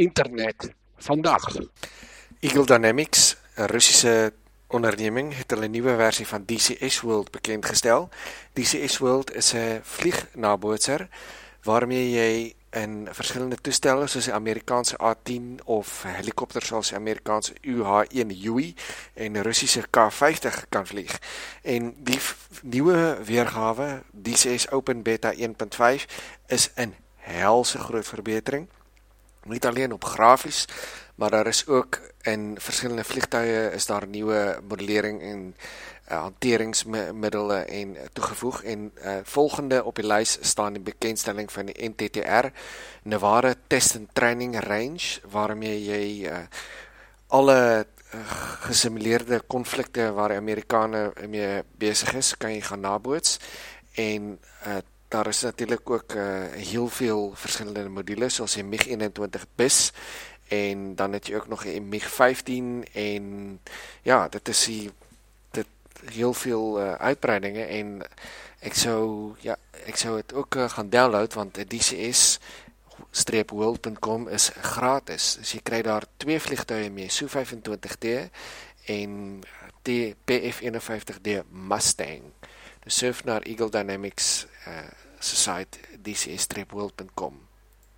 internet vandag. Eagle Dynamics, 'n Russiese onderneming, het hulle nuwe versie van DCS World bekend gestel. DCS World is 'n vliegnabootser waarmee jy in verskillende toestelle soos die Amerikaanse A10 of helikopters soos die Amerikaanse UH-1 Huey en Russiese K50 kan vlieg. En die nuwe weergawe, DCS Open Beta 1.5 is 'n helse groot verbetering. Nie alleen op grafies, maar daar is ook in verskillende vliegtuie is daar nuwe modellering en uh, hanteringsmiddels en toegevoeg. En uh, volgende op die lys staan die bekendstelling van die NTTR Nevada Test and Training Range waarmee jy uh, alle gesimuleerde konflikte waar die Amerikaners mee besig is, kan jy gaan naboots. En uh, daar is natuurlik ook uh, heel veel verskillende modules soos die MiG-21 bis en dan het jy ook nog 'n MiG-15 en ja, dit is die dit heel veel uh, uitbreidinge en ek sou ja, ek sou dit ook uh, gaan download want die DCS streepworld.com is gratis. Dus jy kry daar twee vliegtuie mee, Su-25D en die PF51D Mustang. de Surfnaar Eagle Dynamics uh, Society DCA-wilpen.com.